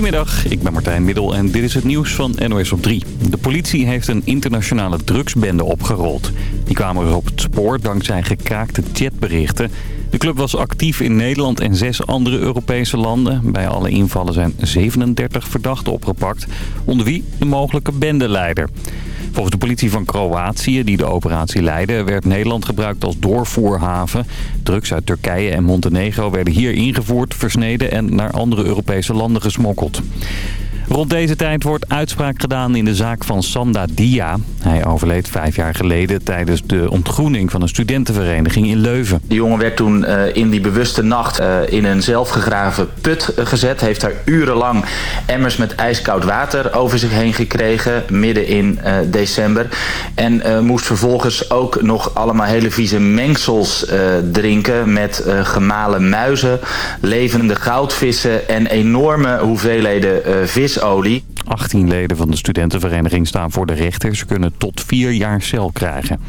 Goedemiddag, ik ben Martijn Middel en dit is het nieuws van NOS op 3. De politie heeft een internationale drugsbende opgerold. Die kwamen er op het spoor dankzij gekraakte chatberichten. De club was actief in Nederland en zes andere Europese landen. Bij alle invallen zijn 37 verdachten opgepakt, onder wie de mogelijke bendeleider. Volgens de politie van Kroatië, die de operatie leidde, werd Nederland gebruikt als doorvoerhaven. Drugs uit Turkije en Montenegro werden hier ingevoerd, versneden en naar andere Europese landen gesmokkeld. Rond deze tijd wordt uitspraak gedaan in de zaak van Sanda Dia. Hij overleed vijf jaar geleden tijdens de ontgroening van een studentenvereniging in Leuven. De jongen werd toen uh, in die bewuste nacht uh, in een zelfgegraven put gezet. Heeft daar urenlang emmers met ijskoud water over zich heen gekregen. Midden in december. En moest vervolgens ook nog allemaal hele vieze mengsels drinken. Met gemalen muizen, levende goudvissen en enorme hoeveelheden vis 18 leden van de studentenvereniging staan voor de rechter. Ze kunnen tot vier jaar cel krijgen.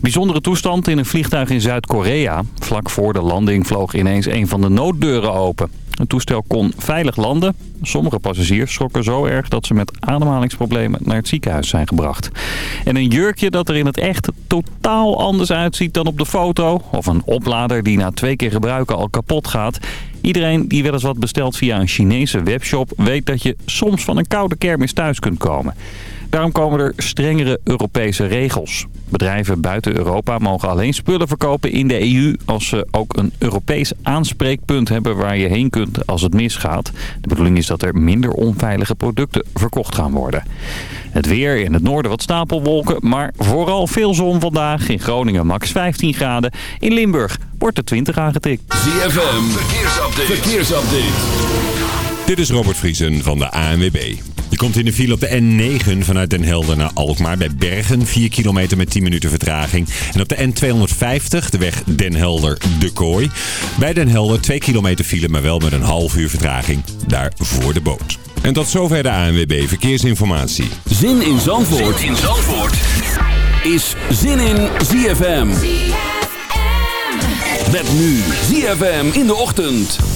Bijzondere toestand in een vliegtuig in Zuid-Korea. Vlak voor de landing vloog ineens een van de nooddeuren open. Het toestel kon veilig landen. Sommige passagiers schrokken zo erg dat ze met ademhalingsproblemen naar het ziekenhuis zijn gebracht. En een jurkje dat er in het echt totaal anders uitziet dan op de foto. Of een oplader die na twee keer gebruiken al kapot gaat. Iedereen die wel eens wat bestelt via een Chinese webshop weet dat je soms van een koude kermis thuis kunt komen. Daarom komen er strengere Europese regels. Bedrijven buiten Europa mogen alleen spullen verkopen in de EU... als ze ook een Europees aanspreekpunt hebben waar je heen kunt als het misgaat. De bedoeling is dat er minder onveilige producten verkocht gaan worden. Het weer in het noorden wat stapelwolken, maar vooral veel zon vandaag. In Groningen max 15 graden. In Limburg wordt het 20 aangetikt. ZFM, verkeersupdate. verkeersupdate. Dit is Robert Vriesen van de ANWB. Je komt in de file op de N9 vanuit Den Helder naar Alkmaar bij Bergen. 4 kilometer met 10 minuten vertraging. En op de N250 de weg Den Helder-De Kooi. Bij Den Helder 2 kilometer file, maar wel met een half uur vertraging. Daar voor de boot. En tot zover de ANWB Verkeersinformatie. Zin in Zandvoort, zin in Zandvoort. is Zin in ZFM. ZFM. Met nu ZFM in de ochtend.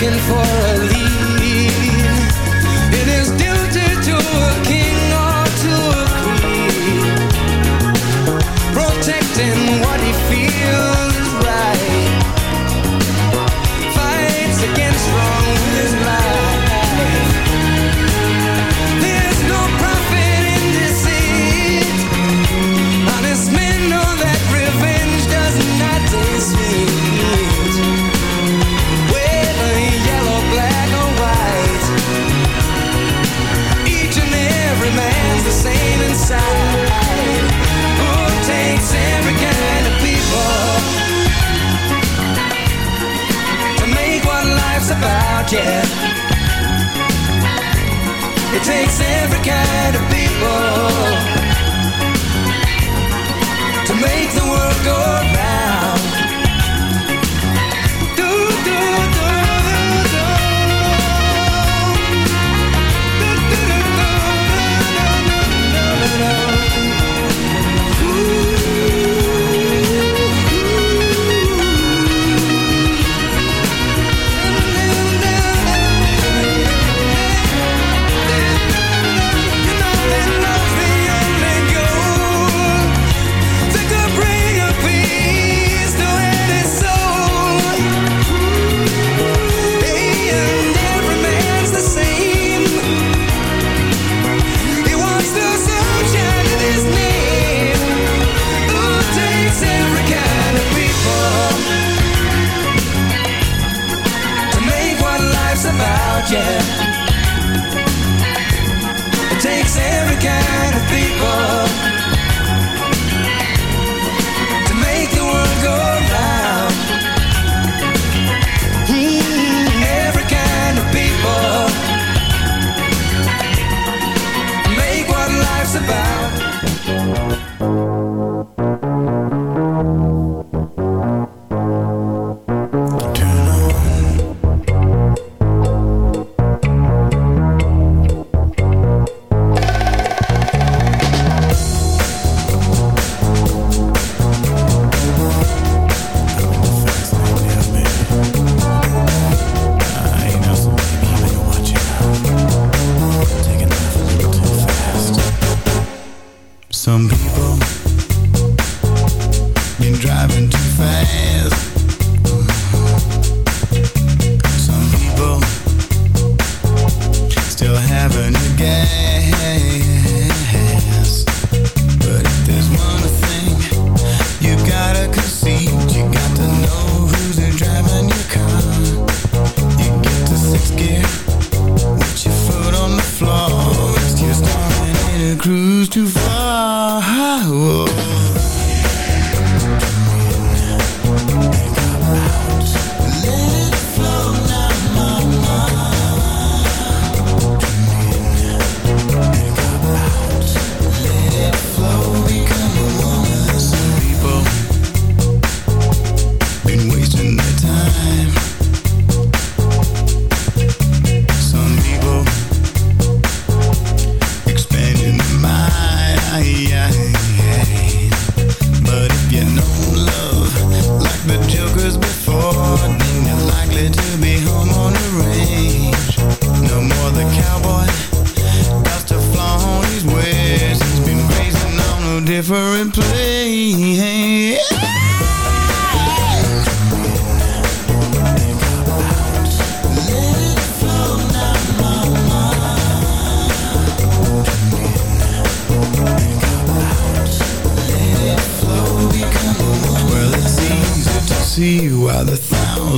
looking for a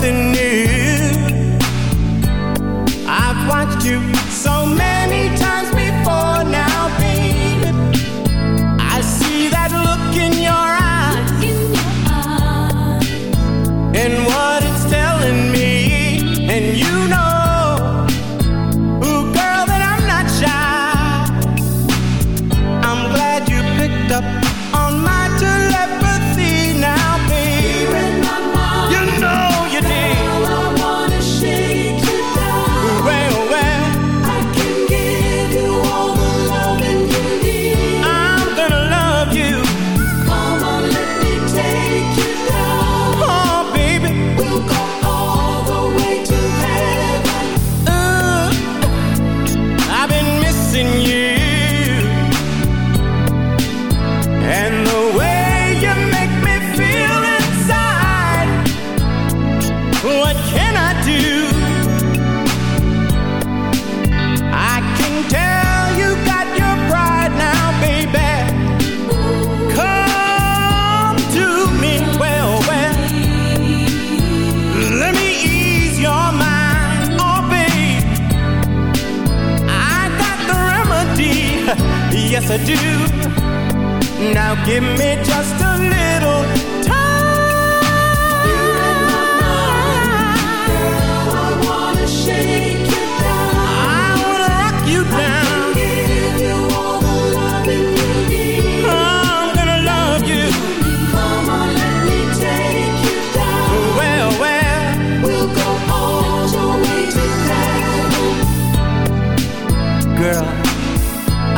nothing yes do. Now give me just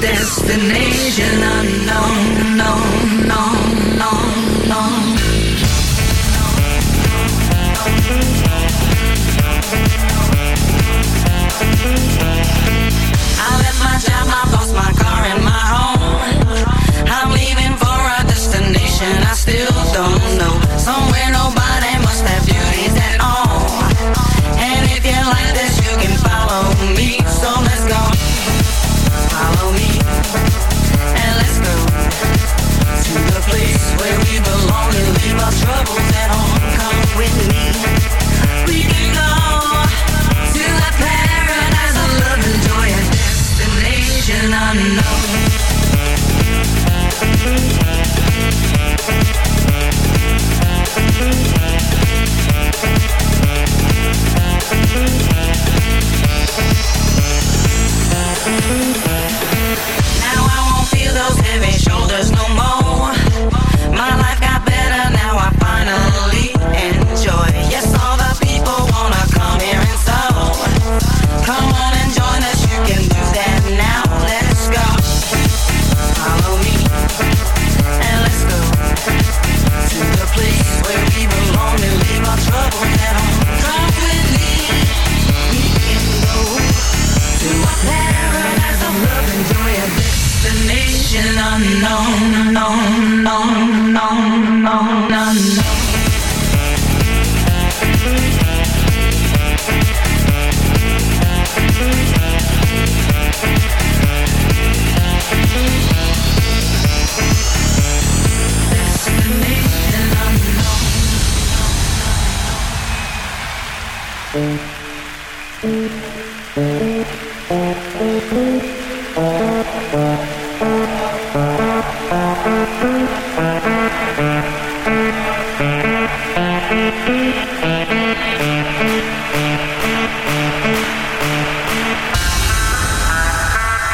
Destination unknown, known.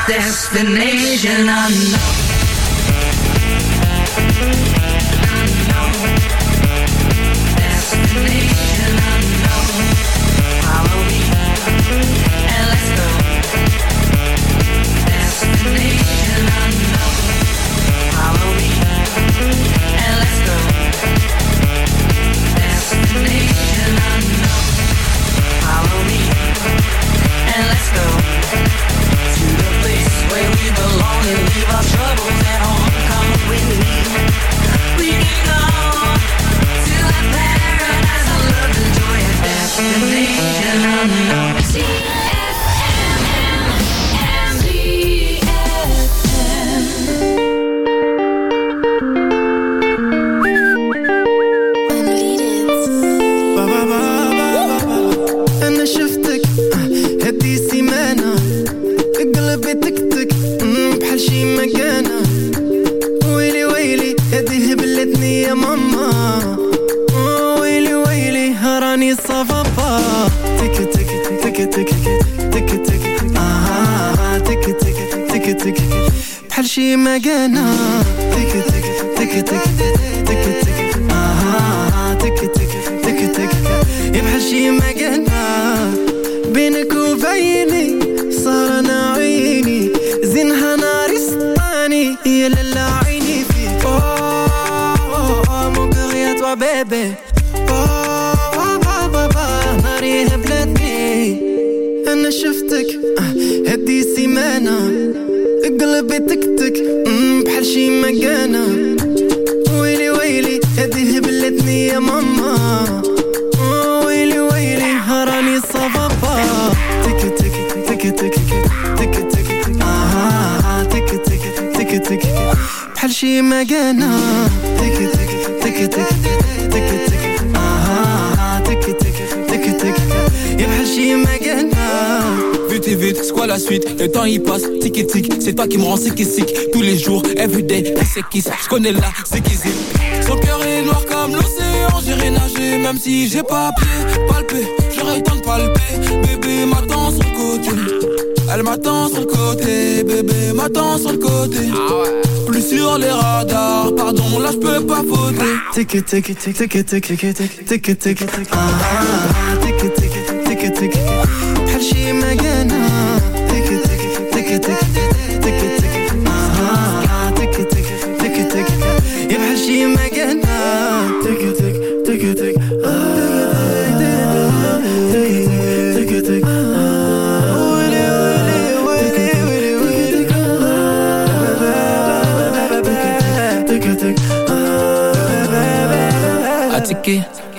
Destination unknown. Vite et vite, c'est quoi la suite? Le temps il passe, tic et c'est toi qui me rends sick sick. Tous les jours, everyday, c'est qui Je connais là, c'est qui c'est. Son cœur est noir comme l'océan, j'irai nager Même si j'ai pas pied, palpé, j'aurais le temps de palper. Bébé m'attend sur le côté. Elle m'attend sur le côté, bébé m'attend sur le côté. Ah ouais sur les radars. Pardon là je peux pas voter. Tic tic tic tic tic tic tic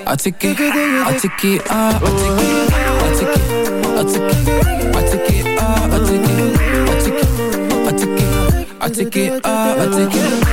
I take it, I take it, ah, I take it, I take it, I take it, I take it, ah, I take it, I it, I take it, I take it, ah, I take it,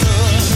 understood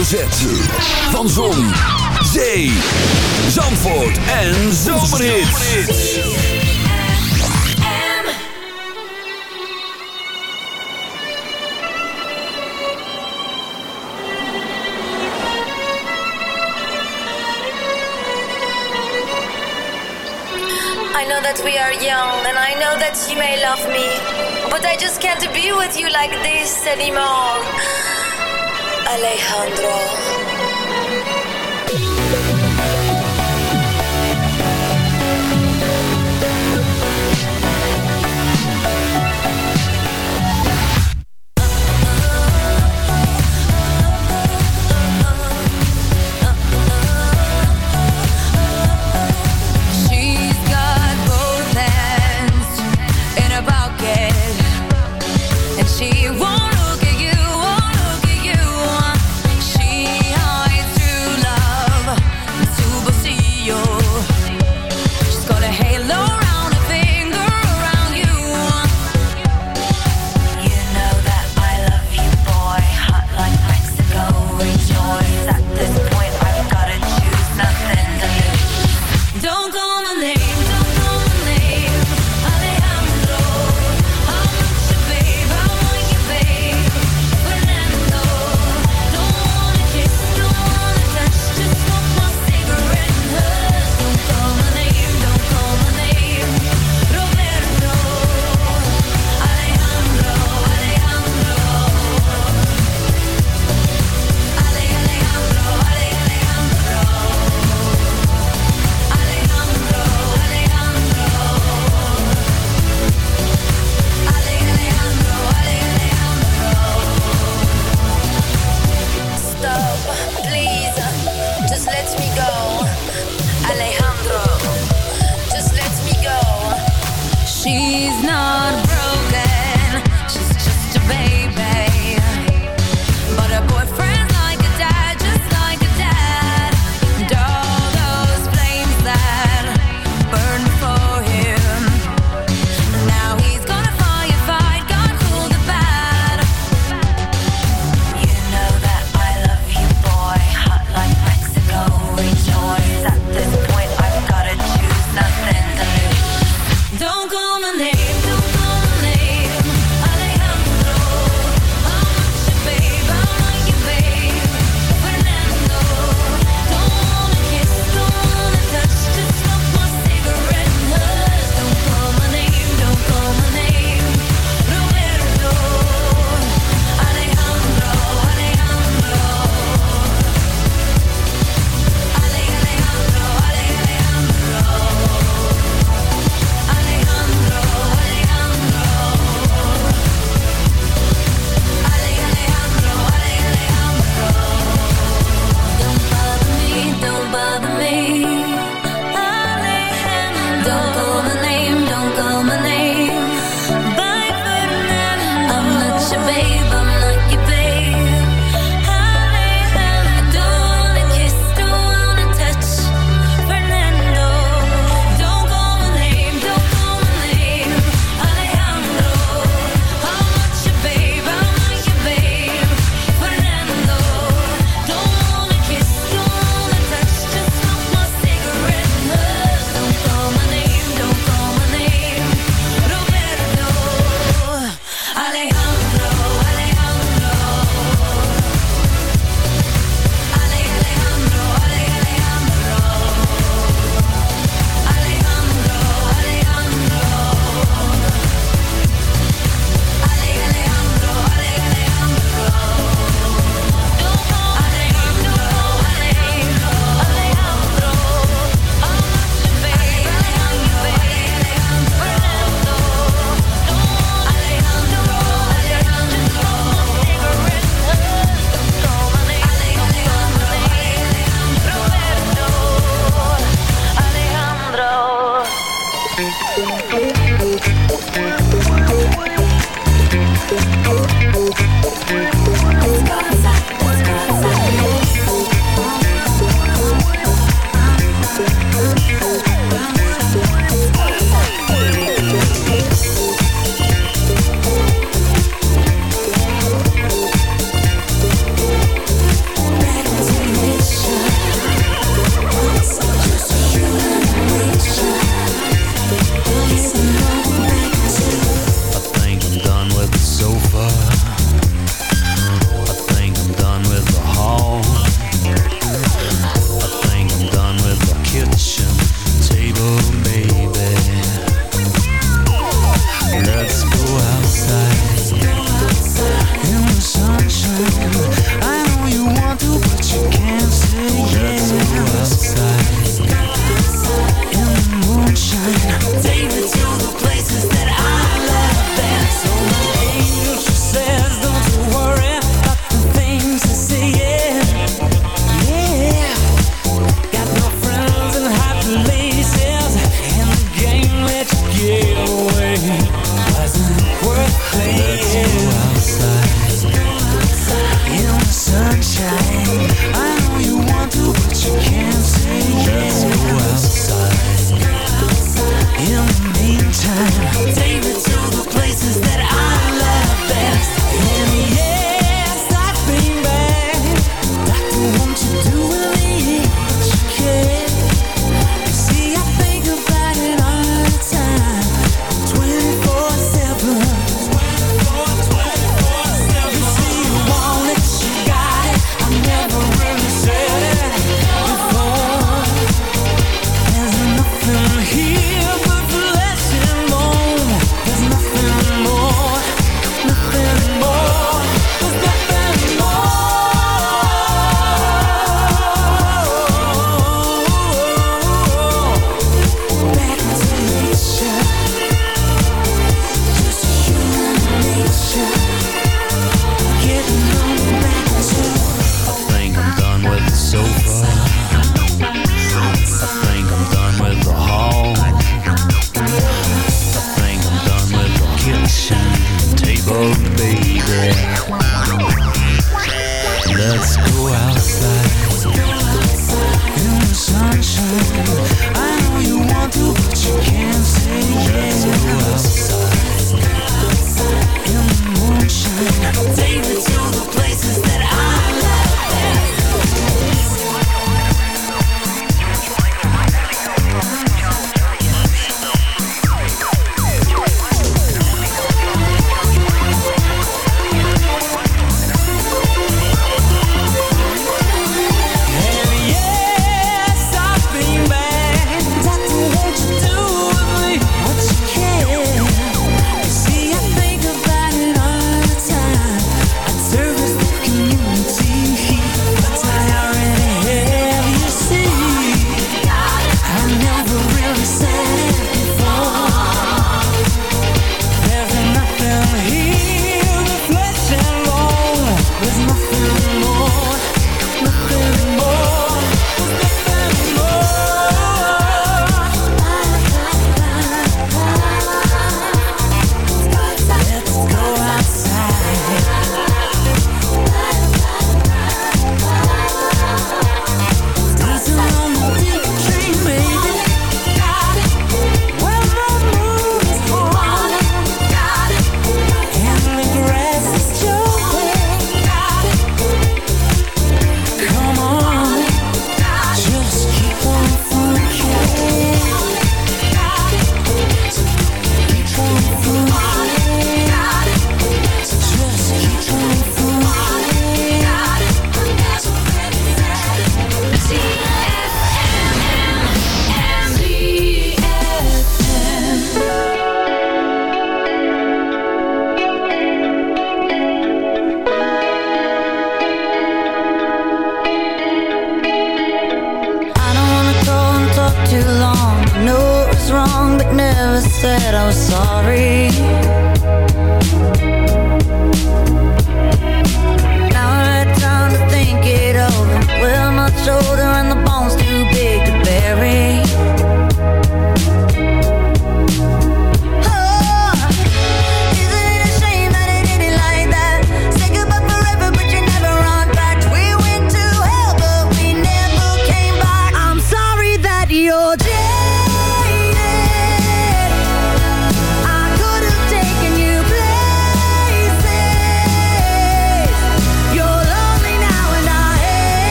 hoofdletter Z. Van Zon, Zee, Zandvoort en I know that we are young and I know that you may love me, but I just can't be with you like this anymore. Alejandro.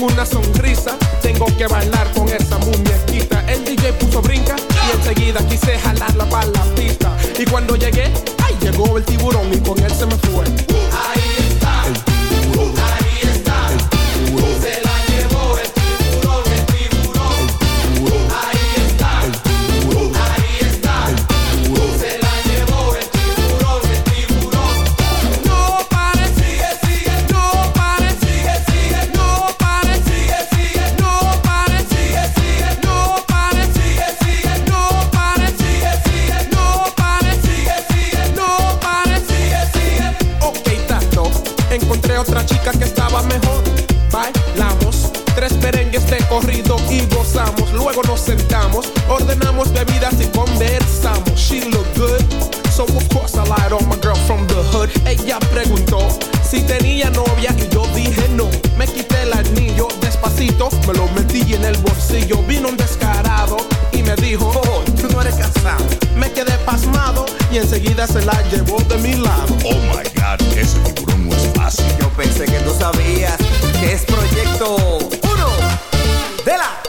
con una sonrisa. Tengo que bailar con esa muñequita. El DJ puso brinca y enseguida quise jalarla para la pista. Y cuando llegué, ahí llegó el tiburón y con él se me fue. luego nos sentamos, ordenamos bebidas y conversamos. She looked good, so of course I lied on my girl from the hood. Ella preguntó si tenía novia y yo dije no. Me quité el anillo despacito, me lo metí en el bolsillo. Vino un descarado y me dijo, oh, tú no eres casado. Me quedé pasmado y enseguida se la llevó de mi lado. Oh my God, ese tiburón no es fácil. Yo pensé que no sabías que es Proyecto 1 de.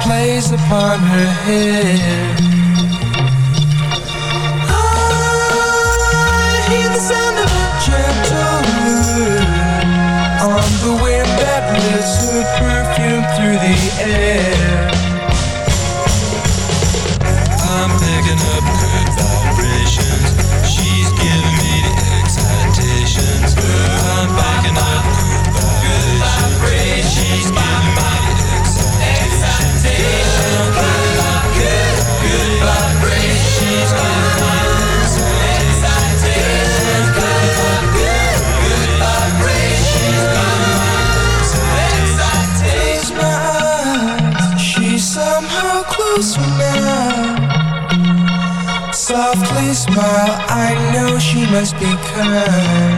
plays upon her head must be kind.